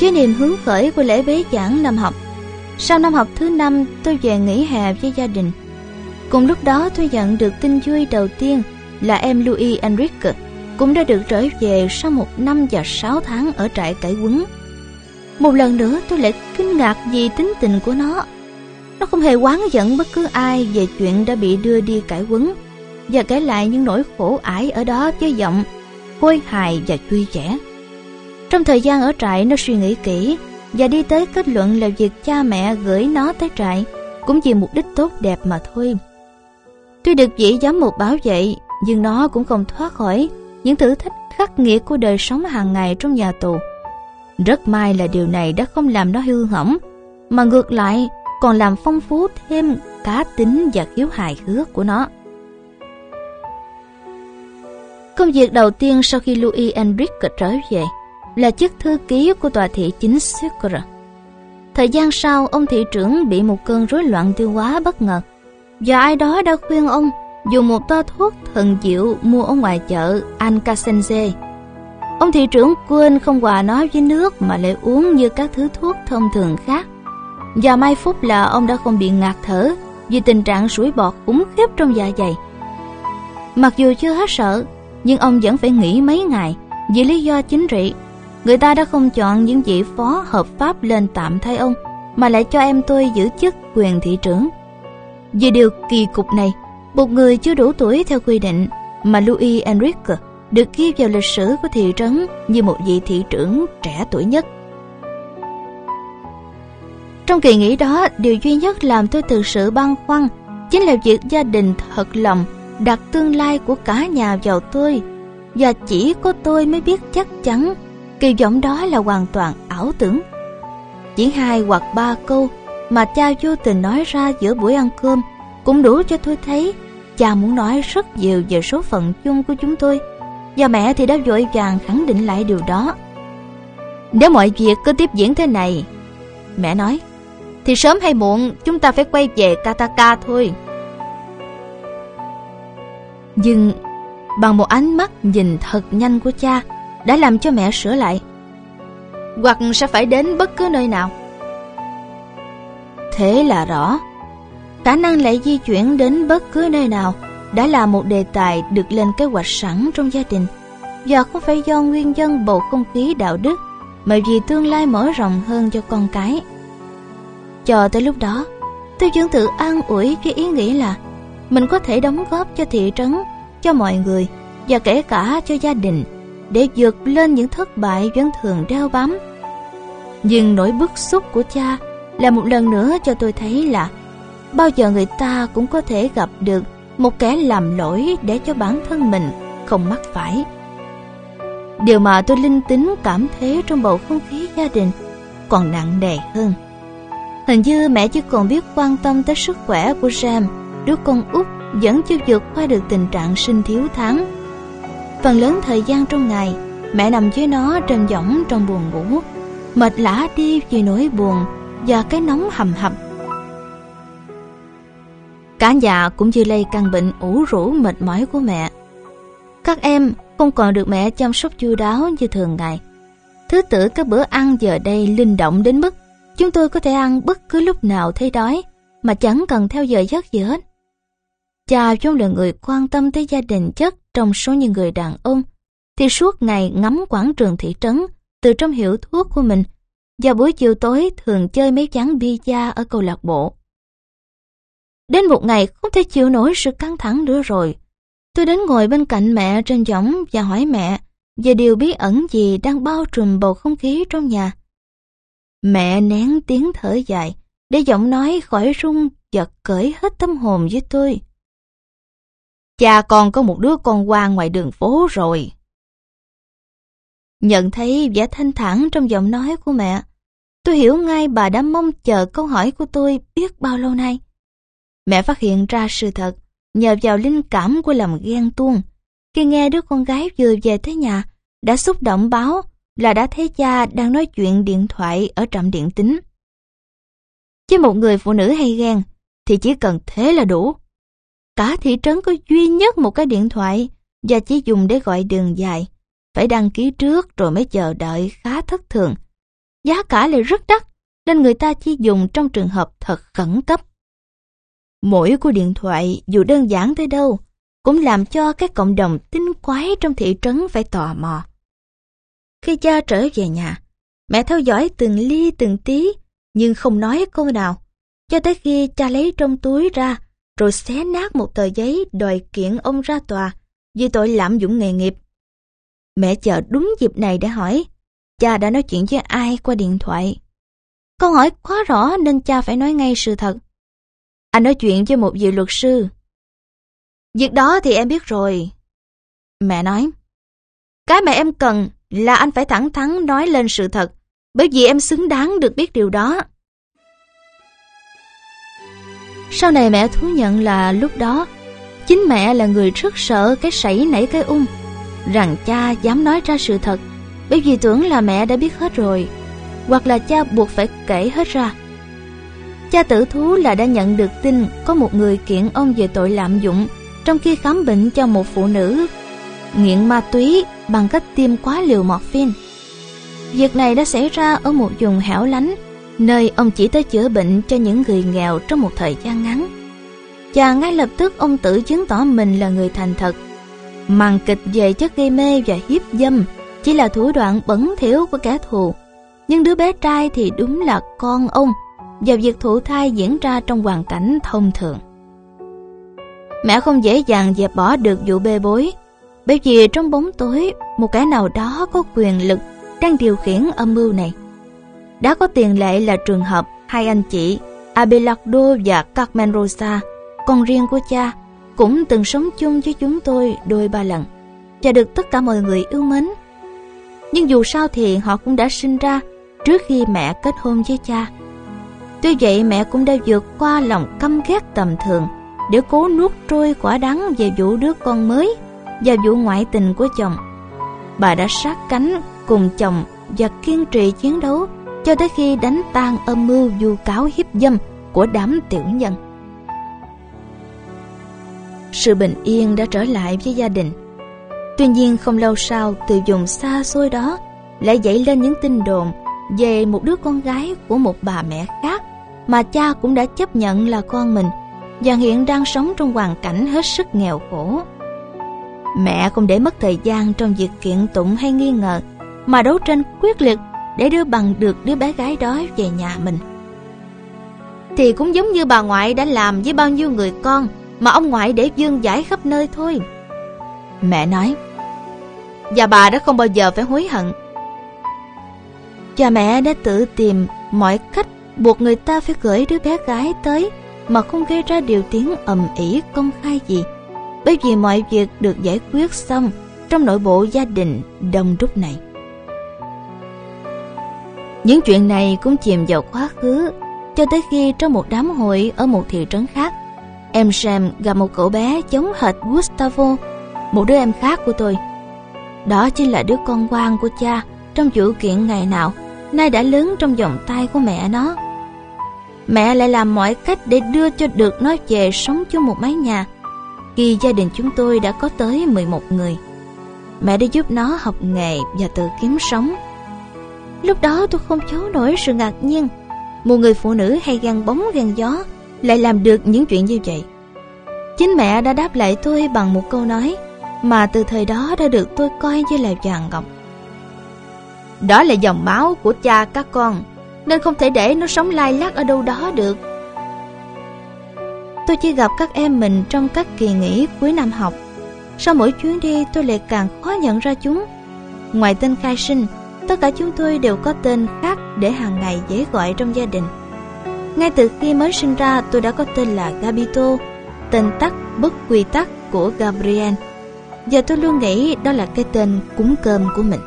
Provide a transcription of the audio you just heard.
Với niềm hứng khởi của lễ bế giảng năm học, sau năm học thứ năm tôi về nghỉ hè với gia đình. Cùng lúc đó tôi nhận được tin vui đầu tiên là em Louis Enrique cũng đã được trở về sau một năm và sáu tháng ở trại cải quấn. Một lần nữa tôi lại kinh ngạc vì tính tình của nó. Nó không hề oán giận bất cứ ai về chuyện đã bị đưa đi cải quấn và kể lại những nỗi khổ ải ở đó với giọng hôi hài và vui vẻ. Trong thời gian ở trại nó suy nghĩ kỹ và đi tới kết luận là việc cha mẹ gửi nó tới trại cũng vì mục đích tốt đẹp mà thôi. Tuy được dĩ giám mục bảo vệ, nhưng nó cũng không thoát khỏi những thử thách khắc nghiệt của đời sống hàng ngày trong nhà tù. Rất may là điều này đã không làm nó hư hỏng, mà ngược lại còn làm phong phú thêm cá tính và khiếu hài hước của nó. Công việc đầu tiên sau khi Louis Enrique trở về là chức thư ký của tòa thị chính Sucre. Thời gian sau, ông thị trưởng bị một cơn rối loạn tiêu hóa bất ngờ và ai đó đã khuyên ông dùng một toa thuốc thần diệu mua ở ngoài chợ Ancasense. Ông thị trưởng quên không hòa nó với nước mà lại uống như các thứ thuốc thông thường khác. Và may phúc là ông đã không bị ngạt thở vì tình trạng sủi bọt khủng khiếp trong dạ dày. Mặc dù chưa hết sợ, nhưng ông vẫn phải nghỉ mấy ngày vì lý do chính trị. Người ta đã không chọn những vị phó hợp pháp lên tạm thay ông, mà lại cho em tôi giữ chức quyền thị trưởng. Vì điều kỳ cục này, một người chưa đủ tuổi theo quy định mà Louis Enrique được ghi vào lịch sử của thị trấn như một vị thị trưởng trẻ tuổi nhất. Trong kỳ nghỉ đó, điều duy nhất làm tôi thực sự băn khoăn chính là việc gia đình thật lòng đặt tương lai của cả nhà vào tôi và chỉ có tôi mới biết chắc chắn kỳ vọng đó là hoàn toàn ảo tưởng. Chỉ hai hoặc ba câu mà cha vô tình nói ra giữa buổi ăn cơm cũng đủ cho tôi thấy cha muốn nói rất nhiều về số phận chung của chúng tôi và mẹ thì đã vội vàng khẳng định lại điều đó. Nếu mọi việc cứ tiếp diễn thế này, mẹ nói, thì sớm hay muộn chúng ta phải quay về Kataka thôi. Nhưng bằng một ánh mắt nhìn thật nhanh của cha đã làm cho mẹ sửa lại. Hoặc sẽ phải đến bất cứ nơi nào. Thế là rõ, khả năng lại di chuyển đến bất cứ nơi nào đã là một đề tài được lên kế hoạch sẵn trong gia đình và không phải do nguyên nhân bầu không khí đạo đức mà vì tương lai mở rộng hơn cho con cái. Cho tới lúc đó, tôi vẫn tự an ủi cái ý nghĩ là mình có thể đóng góp cho thị trấn, cho mọi người và kể cả cho gia đình để vượt lên những thất bại vẫn thường đeo bám. Nhưng nỗi bức xúc của cha là một lần nữa cho tôi thấy là bao giờ người ta cũng có thể gặp được một kẻ làm lỗi để cho bản thân mình không mắc phải. Điều mà tôi linh tính cảm thấy trong bầu không khí gia đình còn nặng nề hơn. Hình như mẹ chỉ còn biết quan tâm tới sức khỏe của Sam, đứa con út vẫn chưa vượt qua được tình trạng sinh thiếu tháng. Phần lớn thời gian trong ngày, mẹ nằm dưới nó trên võng trong buồn ngủ, mệt lả đi vì nỗi buồn và cái nóng hầm hập. Cả nhà cũng như lây căn bệnh ủ rũ mệt mỏi của mẹ. Các em không còn được mẹ chăm sóc chu đáo như thường ngày. Thứ tự các bữa ăn giờ đây linh động đến mức chúng tôi có thể ăn bất cứ lúc nào thấy đói mà chẳng cần theo giờ giấc gì hết. Cha vốn là người quan tâm tới gia đình chất trong số những người đàn ông, thì suốt ngày ngắm quảng trường thị trấn từ trong hiệu thuốc của mình và buổi chiều tối thường chơi mấy chán bia ở câu lạc bộ. Đến một ngày không thể chịu nổi sự căng thẳng nữa rồi. Tôi đến ngồi bên cạnh mẹ trên võng và hỏi mẹ về điều bí ẩn gì đang bao trùm bầu không khí trong nhà. Mẹ nén tiếng thở dài để giọng nói khỏi rung và cởi hết tâm hồn với tôi. Cha con có một đứa con qua ngoài đường phố rồi. Nhận thấy vẻ thanh thản trong giọng nói của mẹ, tôi hiểu ngay bà đã mong chờ câu hỏi của tôi biết bao lâu nay. Mẹ phát hiện ra sự thật nhờ vào linh cảm của lòng ghen tuông. Khi nghe đứa con gái vừa về tới nhà, đã xúc động báo là đã thấy cha đang nói chuyện điện thoại ở trạm điện tính. Chứ một người phụ nữ hay ghen thì chỉ cần thế là đủ. Cả thị trấn có duy nhất một cái điện thoại và chỉ dùng để gọi đường dài. Phải đăng ký trước rồi mới chờ đợi khá thất thường. giá cả lại rất đắt, nên người ta chỉ dùng trong trường hợp thật khẩn cấp. Mỗi cuộc điện thoại dù đơn giản tới đâu, cũng làm cho các cộng đồng tinh quái trong thị trấn phải tò mò. Khi cha trở về nhà, mẹ theo dõi từng ly từng tí, nhưng không nói câu nào, cho tới khi cha lấy trong túi ra, rồi xé nát một tờ giấy đòi kiện ông ra tòa vì tội lạm dụng nghề nghiệp. Mẹ chờ đúng dịp này để hỏi, cha đã nói chuyện với ai qua điện thoại. Câu hỏi quá rõ nên cha phải nói ngay sự thật. Anh nói chuyện với một vị luật sư. Việc đó thì em biết rồi. Mẹ nói, cái mà em cần là anh phải thẳng thắn nói lên sự thật, bởi vì em xứng đáng được biết điều đó. Sau này mẹ thú nhận là lúc đó, chính mẹ là người rất sợ cái sảy nảy cái ung, rằng cha dám nói ra sự thật, bởi vì tưởng là mẹ đã biết hết rồi, hoặc là cha buộc phải kể hết ra. Cha tử thú là đã nhận được tin có một người kiện ông về tội lạm dụng trong khi khám bệnh cho một phụ nữ nghiện ma túy bằng cách tiêm quá liều morphine. Việc này đã xảy ra ở một vùng hẻo lánh, nơi ông chỉ tới chữa bệnh cho những người nghèo trong một thời gian ngắn. Và ngay lập tức ông tự chứng tỏ mình là người thành thật. Màn kịch về chất gây mê và hiếp dâm chỉ là thủ đoạn bẩn thỉu của kẻ thù. Nhưng đứa bé trai thì đúng là con ông và việc thụ thai diễn ra trong hoàn cảnh thông thường. Mẹ không dễ dàng dẹp bỏ được vụ bê bối, bởi vì trong bóng tối một kẻ nào đó có quyền lực đang điều khiển âm mưu này. Đã có tiền lệ là trường hợp hai anh chị Abelardo và Carmen Rosa, con riêng của cha, cũng từng sống chung với chúng tôi đôi ba lần và được tất cả mọi người yêu mến. Nhưng dù sao thì họ cũng đã sinh ra trước khi mẹ kết hôn với cha. Tuy vậy mẹ cũng đã vượt qua lòng căm ghét tầm thường để cố nuốt trôi quả đắng về vụ đứa con mới và vụ ngoại tình của chồng. Bà đã sát cánh cùng chồng và kiên trì chiến đấu cho tới khi đánh tan âm mưu vu cáo hiếp dâm của đám tiểu nhân. Sự bình yên đã trở lại với gia đình. Tuy nhiên không lâu sau từ vùng xa xôi đó lại dậy lên những tin đồn về một đứa con gái của một bà mẹ khác mà cha cũng đã chấp nhận là con mình và hiện đang sống trong hoàn cảnh hết sức nghèo khổ. Mẹ không để mất thời gian trong việc kiện tụng hay nghi ngờ, mà đấu tranh quyết liệt để đưa bằng được đứa bé gái đó về nhà mình. Thì cũng giống như bà ngoại đã làm với bao nhiêu người con mà ông ngoại để dương giải khắp nơi thôi. Mẹ nói, và bà đã không bao giờ phải hối hận. Cha mẹ đã tự tìm mọi cách buộc người ta phải gửi đứa bé gái tới mà không gây ra điều tiếng ầm ĩ công khai gì bởi vì mọi việc được giải quyết xong trong nội bộ gia đình đông đúc này. Những chuyện này cũng chìm vào quá khứ cho tới khi trong một đám hội ở một thị trấn khác, em Sam gặp một cậu bé giống hệt Gustavo, một đứa em khác của tôi. Đó chính là đứa con quan của cha trong vụ kiện ngày nào, nay đã lớn trong vòng tay của mẹ nó. Mẹ lại làm mọi cách để đưa cho được nó về sống chung một mái nhà khi gia đình chúng tôi đã có tới 11 người. Mẹ đã giúp nó học nghề và tự kiếm sống. Lúc đó tôi không giấu nổi sự ngạc nhiên. Một người phụ nữ hay gan bóng gan gió lại làm được những chuyện như vậy. Chính mẹ đã đáp lại tôi bằng một câu nói mà từ thời đó đã được tôi coi như là vàng ngọc. Đó là dòng máu của cha các con, nên không thể để nó sống lai lắc ở đâu đó được. Tôi chỉ gặp các em mình trong các kỳ nghỉ cuối năm học. Sau mỗi chuyến đi tôi lại càng khó nhận ra chúng. Ngoài tên khai sinh, tất cả chúng tôi đều có tên khác để hàng ngày dễ gọi trong gia đình. Ngay từ khi mới sinh ra tôi đã có tên là Gabito, tên tắt bất quy tắc của Gabriel. Giờ tôi luôn nghĩ đó là cái tên cúng cơm của mình.